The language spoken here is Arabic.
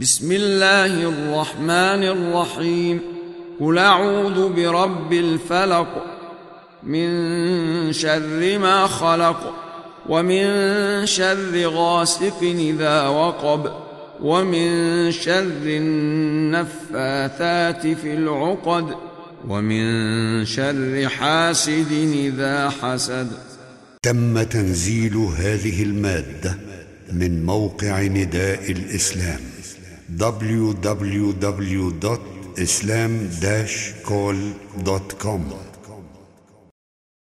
بسم الله الرحمن الرحيم قل اعوذ برب الفلق من شر ما خلق ومن شر غاسق اذا وقب ومن شر النفاثات في العقد ومن شر حاسد اذا حسد تم تنزيل هذه المادة من موقع نداء الإسلام. www.islam-call.com